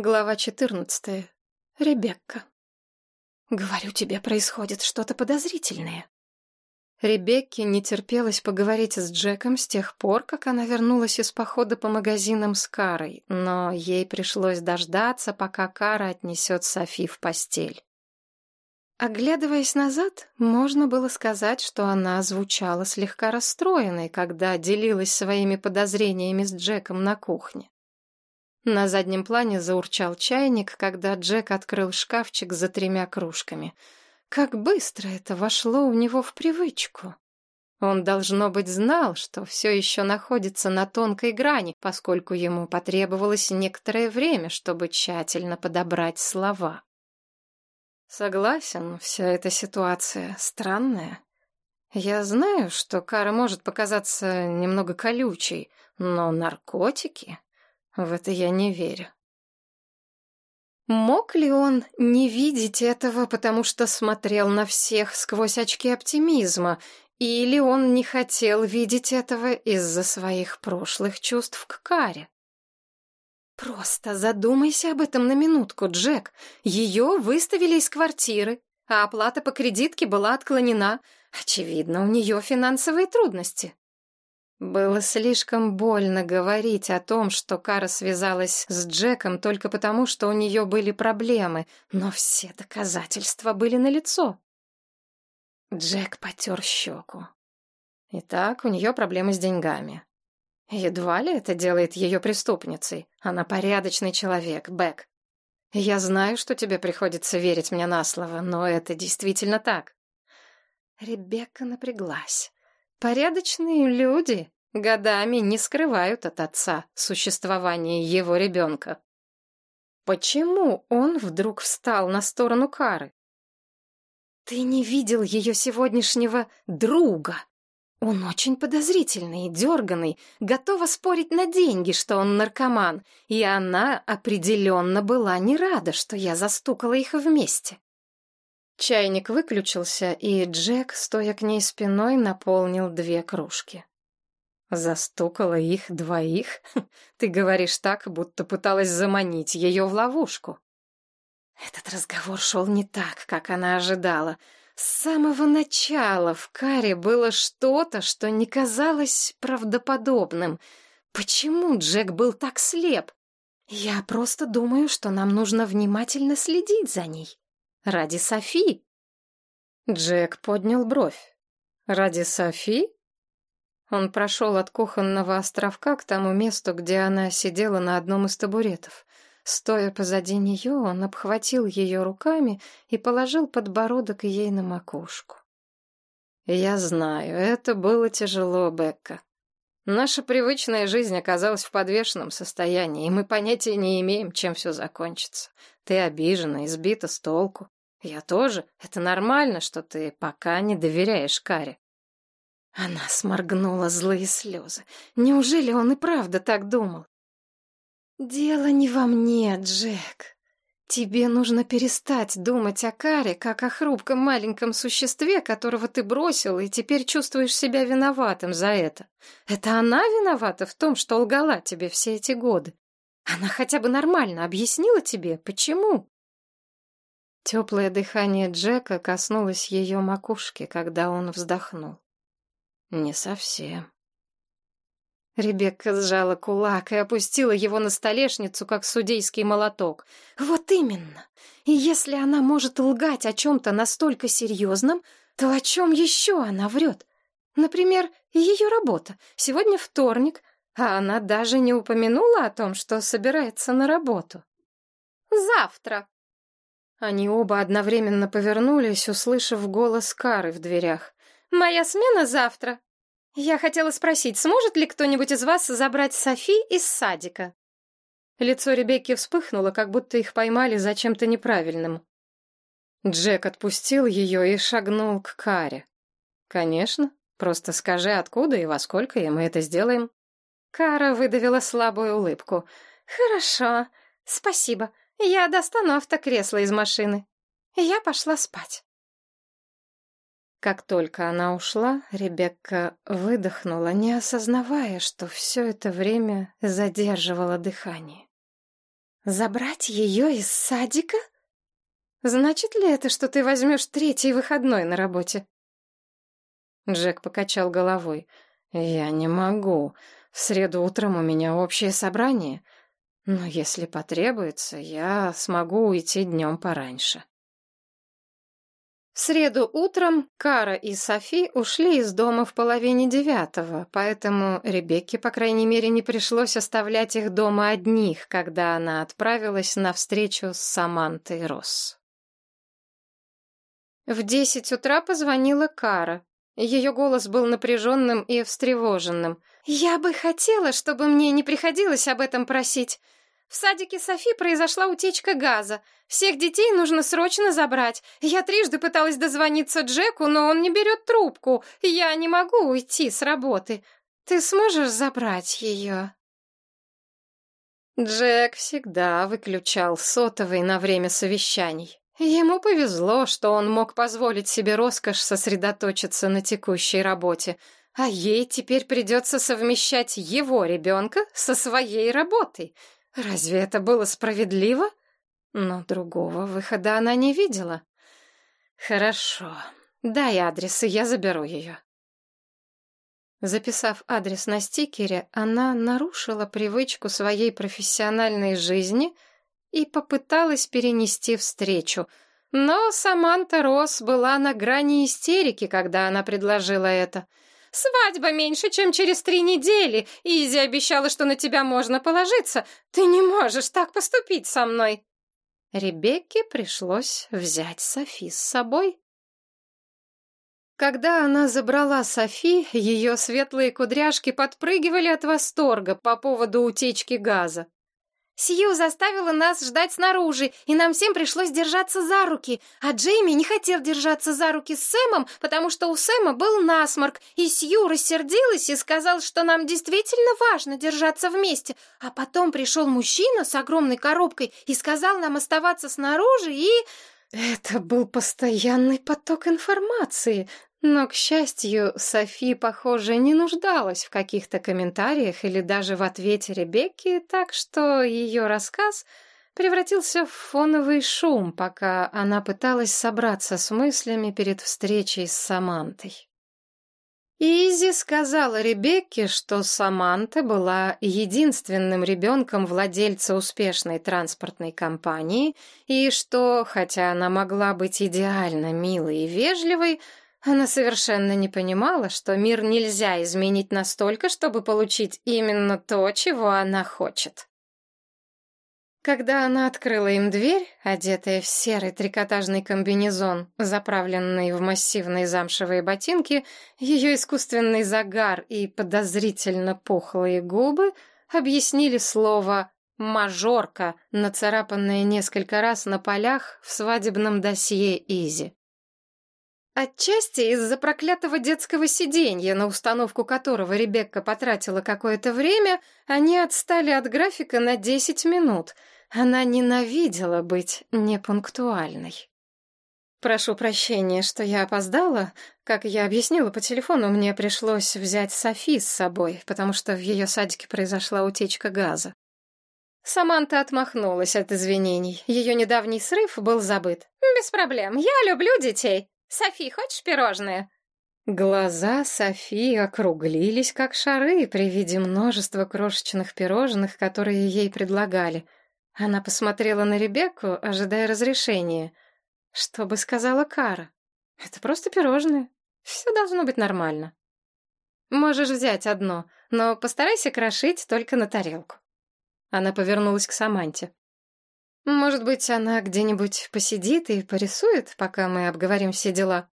Глава 14. Ребекка. Говорю тебе, происходит что-то подозрительное. Ребекке не терпелось поговорить с Джеком с тех пор, как она вернулась из похода по магазинам с Карой, но ей пришлось дождаться, пока Кара отнесет Софи в постель. Оглядываясь назад, можно было сказать, что она звучала слегка расстроенной, когда делилась своими подозрениями с Джеком на кухне. На заднем плане заурчал чайник, когда Джек открыл шкафчик за тремя кружками. Как быстро это вошло у него в привычку. Он, должно быть, знал, что все еще находится на тонкой грани, поскольку ему потребовалось некоторое время, чтобы тщательно подобрать слова. Согласен, вся эта ситуация странная. Я знаю, что кара может показаться немного колючей, но наркотики... В это я не верю. Мог ли он не видеть этого, потому что смотрел на всех сквозь очки оптимизма, или он не хотел видеть этого из-за своих прошлых чувств к Каре? Просто задумайся об этом на минутку, Джек. Ее выставили из квартиры, а оплата по кредитке была отклонена. Очевидно, у нее финансовые трудности. Было слишком больно говорить о том, что Кара связалась с Джеком только потому, что у нее были проблемы, но все доказательства были налицо. Джек потер щеку. Итак, у нее проблемы с деньгами. Едва ли это делает ее преступницей. Она порядочный человек, Бэк. Я знаю, что тебе приходится верить мне на слово, но это действительно так. Ребекка напряглась. Порядочные люди годами не скрывают от отца существование его ребенка. Почему он вдруг встал на сторону Кары? Ты не видел ее сегодняшнего друга. Он очень подозрительный, дерганный, готова спорить на деньги, что он наркоман, и она определенно была не рада, что я застукала их вместе. Чайник выключился, и Джек, стоя к ней спиной, наполнил две кружки. Застукала их двоих? Ты говоришь так, будто пыталась заманить ее в ловушку. Этот разговор шел не так, как она ожидала. С самого начала в Каре было что-то, что не казалось правдоподобным. Почему Джек был так слеп? Я просто думаю, что нам нужно внимательно следить за ней. Ради Софи. Джек поднял бровь. Ради Софи? Он прошел от кухонного островка к тому месту, где она сидела на одном из табуретов. Стоя позади нее, он обхватил ее руками и положил подбородок ей на макушку. «Я знаю, это было тяжело, Бекка. Наша привычная жизнь оказалась в подвешенном состоянии, и мы понятия не имеем, чем все закончится. Ты обижена, избита с толку. Я тоже. Это нормально, что ты пока не доверяешь Каре. Она сморгнула злые слезы. Неужели он и правда так думал? «Дело не во мне, Джек. Тебе нужно перестать думать о Каре, как о хрупком маленьком существе, которого ты бросил, и теперь чувствуешь себя виноватым за это. Это она виновата в том, что лгала тебе все эти годы. Она хотя бы нормально объяснила тебе, почему?» Теплое дыхание Джека коснулось ее макушки, когда он вздохнул. «Не совсем». Ребекка сжала кулак и опустила его на столешницу, как судейский молоток. «Вот именно! И если она может лгать о чем-то настолько серьезном, то о чем еще она врет? Например, ее работа. Сегодня вторник, а она даже не упомянула о том, что собирается на работу. «Завтра!» Они оба одновременно повернулись, услышав голос Кары в дверях. «Моя смена завтра. Я хотела спросить, сможет ли кто-нибудь из вас забрать Софи из садика?» Лицо Ребекки вспыхнуло, как будто их поймали за чем-то неправильным. Джек отпустил ее и шагнул к Каре. «Конечно. Просто скажи, откуда и во сколько, и мы это сделаем». Кара выдавила слабую улыбку. «Хорошо. Спасибо. Я достану автокресло из машины». Я пошла спать. Как только она ушла, Ребекка выдохнула, не осознавая, что все это время задерживала дыхание. Забрать ее из садика? Значит ли это, что ты возьмешь третий выходной на работе? Джек покачал головой. Я не могу. В среду утром у меня общее собрание. Но если потребуется, я смогу уйти днем пораньше. В среду утром Кара и Софи ушли из дома в половине девятого, поэтому Ребекке, по крайней мере, не пришлось оставлять их дома одних, когда она отправилась на встречу с Самантой Росс. В десять утра позвонила Кара. Ее голос был напряженным и встревоженным. «Я бы хотела, чтобы мне не приходилось об этом просить. В садике Софи произошла утечка газа. Всех детей нужно срочно забрать. Я трижды пыталась дозвониться Джеку, но он не берет трубку. Я не могу уйти с работы. Ты сможешь забрать ее?» Джек всегда выключал сотовый на время совещаний. Ему повезло, что он мог позволить себе роскошь сосредоточиться на текущей работе, а ей теперь придется совмещать его ребенка со своей работой — Разве это было справедливо? Но другого выхода она не видела. Хорошо. Дай адрес, и я заберу ее. Записав адрес на стикере, она нарушила привычку своей профессиональной жизни и попыталась перенести встречу. Но Саманта Росс была на грани истерики, когда она предложила это — Свадьба меньше, чем через три недели. Изи обещала, что на тебя можно положиться. Ты не можешь так поступить со мной. Ребекке пришлось взять Софи с собой. Когда она забрала Софи, ее светлые кудряшки подпрыгивали от восторга по поводу утечки газа. Сью заставила нас ждать снаружи, и нам всем пришлось держаться за руки. А Джейми не хотел держаться за руки с Сэмом, потому что у Сэма был насморк, и Сью рассердилась и сказал, что нам действительно важно держаться вместе. А потом пришел мужчина с огромной коробкой и сказал нам оставаться снаружи, и... Это был постоянный поток информации, но, к счастью, Софи, похоже, не нуждалась в каких-то комментариях или даже в ответе Ребекки, так что ее рассказ превратился в фоновый шум, пока она пыталась собраться с мыслями перед встречей с Самантой. Изи сказала Ребекке, что Саманта была единственным ребенком владельца успешной транспортной компании и что, хотя она могла быть идеально милой и вежливой, она совершенно не понимала, что мир нельзя изменить настолько, чтобы получить именно то, чего она хочет. Когда она открыла им дверь, одетая в серый трикотажный комбинезон, заправленный в массивные замшевые ботинки, ее искусственный загар и подозрительно пухлые губы объяснили слово «мажорка», нацарапанное несколько раз на полях в свадебном досье Изи. Отчасти из-за проклятого детского сиденья, на установку которого Ребекка потратила какое-то время, они отстали от графика на 10 минут. Она ненавидела быть непунктуальной. «Прошу прощения, что я опоздала. Как я объяснила по телефону, мне пришлось взять Софи с собой, потому что в ее садике произошла утечка газа». Саманта отмахнулась от извинений. Ее недавний срыв был забыт. «Без проблем. Я люблю детей. «Софи, хочешь пирожные?» Глаза Софи округлились, как шары, при виде множества крошечных пирожных, которые ей предлагали. Она посмотрела на Ребекку, ожидая разрешения. Что бы сказала Кара? «Это просто пирожные. Все должно быть нормально». «Можешь взять одно, но постарайся крошить только на тарелку». Она повернулась к Саманте. Может быть, она где-нибудь посидит и порисует, пока мы обговорим все дела?»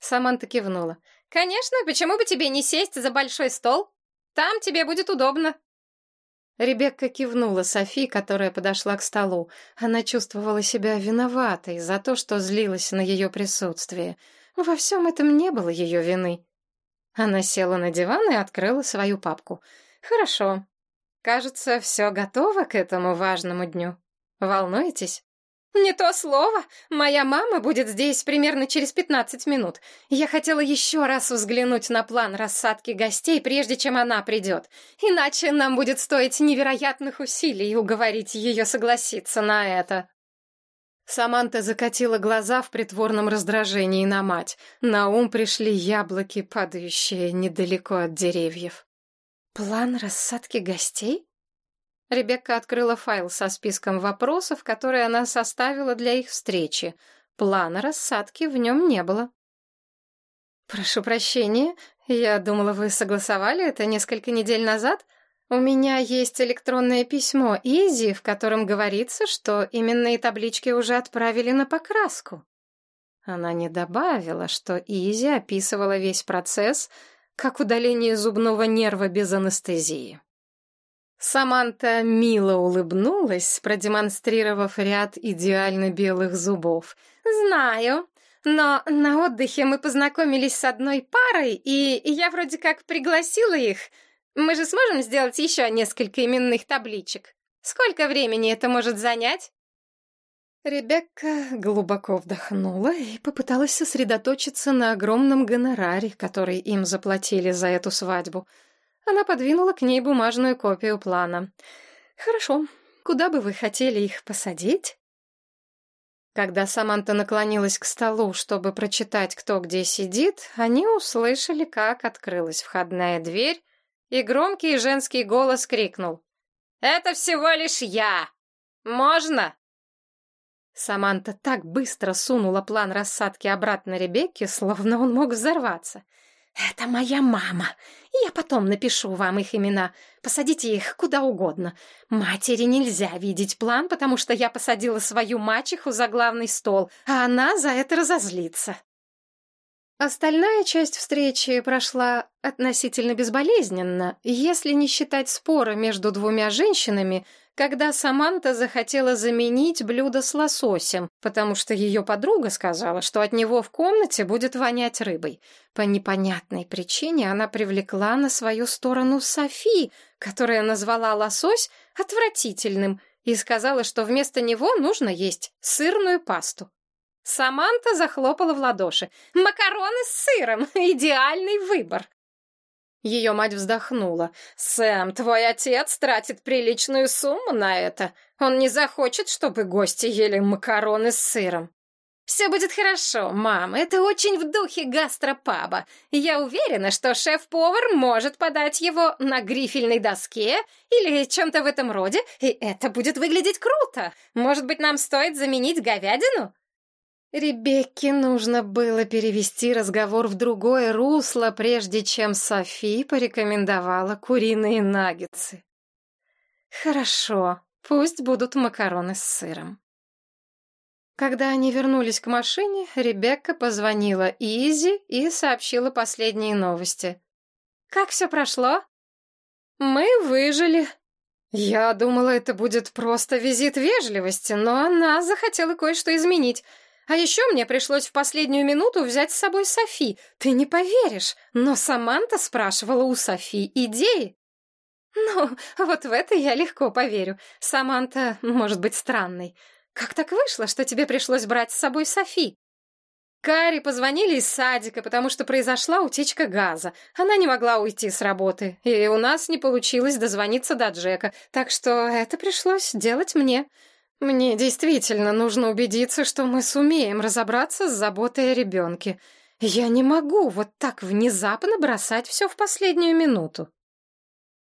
Саманта кивнула. «Конечно, почему бы тебе не сесть за большой стол? Там тебе будет удобно». Ребекка кивнула Софи, которая подошла к столу. Она чувствовала себя виноватой за то, что злилась на ее присутствие. Во всем этом не было ее вины. Она села на диван и открыла свою папку. «Хорошо. Кажется, все готово к этому важному дню». Волнуетесь? «Не то слово. Моя мама будет здесь примерно через пятнадцать минут. Я хотела еще раз взглянуть на план рассадки гостей, прежде чем она придет. Иначе нам будет стоить невероятных усилий уговорить ее согласиться на это». Саманта закатила глаза в притворном раздражении на мать. На ум пришли яблоки, падающие недалеко от деревьев. «План рассадки гостей?» Ребекка открыла файл со списком вопросов, которые она составила для их встречи. Плана рассадки в нем не было. «Прошу прощения, я думала, вы согласовали это несколько недель назад. У меня есть электронное письмо Изи, в котором говорится, что именные таблички уже отправили на покраску». Она не добавила, что Изи описывала весь процесс как удаление зубного нерва без анестезии. Саманта мило улыбнулась, продемонстрировав ряд идеально белых зубов. «Знаю, но на отдыхе мы познакомились с одной парой, и я вроде как пригласила их. Мы же сможем сделать еще несколько именных табличек. Сколько времени это может занять?» Ребекка глубоко вдохнула и попыталась сосредоточиться на огромном гонораре, который им заплатили за эту свадьбу — она подвинула к ней бумажную копию плана. «Хорошо. Куда бы вы хотели их посадить?» Когда Саманта наклонилась к столу, чтобы прочитать, кто где сидит, они услышали, как открылась входная дверь, и громкий женский голос крикнул. «Это всего лишь я! Можно?» Саманта так быстро сунула план рассадки обратно Ребекке, словно он мог взорваться. «Это моя мама. Я потом напишу вам их имена. Посадите их куда угодно. Матери нельзя видеть план, потому что я посадила свою мачеху за главный стол, а она за это разозлится». Остальная часть встречи прошла относительно безболезненно, если не считать спора между двумя женщинами, когда Саманта захотела заменить блюдо с лососем, потому что ее подруга сказала, что от него в комнате будет вонять рыбой. По непонятной причине она привлекла на свою сторону Софи, которая назвала лосось отвратительным и сказала, что вместо него нужно есть сырную пасту. Саманта захлопала в ладоши. «Макароны с сыром! Идеальный выбор!» Ее мать вздохнула. «Сэм, твой отец тратит приличную сумму на это. Он не захочет, чтобы гости ели макароны с сыром». «Все будет хорошо, мам. Это очень в духе гастропаба. Я уверена, что шеф-повар может подать его на грифельной доске или чем-то в этом роде, и это будет выглядеть круто. Может быть, нам стоит заменить говядину?» Ребекке нужно было перевести разговор в другое русло, прежде чем Софи порекомендовала куриные наггетсы. Хорошо, пусть будут макароны с сыром. Когда они вернулись к машине, Ребекка позвонила Изи и сообщила последние новости. «Как все прошло?» «Мы выжили», я думала, это будет просто визит вежливости, но она захотела кое-что изменить. А еще мне пришлось в последнюю минуту взять с собой Софи. Ты не поверишь, но Саманта спрашивала у Софи идеи. Ну, вот в это я легко поверю. Саманта может быть странной. Как так вышло, что тебе пришлось брать с собой Софи? Кари позвонили из садика, потому что произошла утечка газа. Она не могла уйти с работы, и у нас не получилось дозвониться до Джека, так что это пришлось делать мне. Мне действительно нужно убедиться, что мы сумеем разобраться с заботой о ребенке. Я не могу вот так внезапно бросать все в последнюю минуту.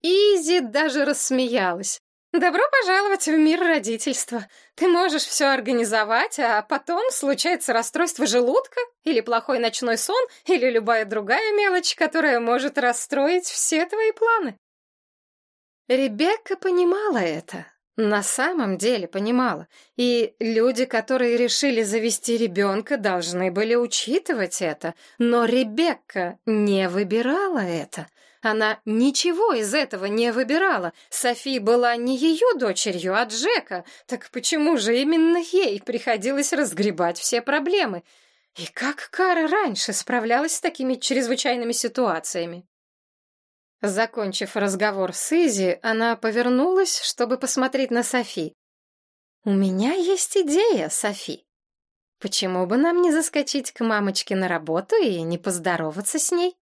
Изи даже рассмеялась. «Добро пожаловать в мир родительства. Ты можешь все организовать, а потом случается расстройство желудка, или плохой ночной сон, или любая другая мелочь, которая может расстроить все твои планы». Ребекка понимала это. На самом деле понимала. И люди, которые решили завести ребенка, должны были учитывать это. Но Ребекка не выбирала это. Она ничего из этого не выбирала. Софи была не ее дочерью, а Джека. Так почему же именно ей приходилось разгребать все проблемы? И как Кара раньше справлялась с такими чрезвычайными ситуациями? Закончив разговор с Изи, она повернулась, чтобы посмотреть на Софи. У меня есть идея, Софи. Почему бы нам не заскочить к мамочке на работу и не поздороваться с ней?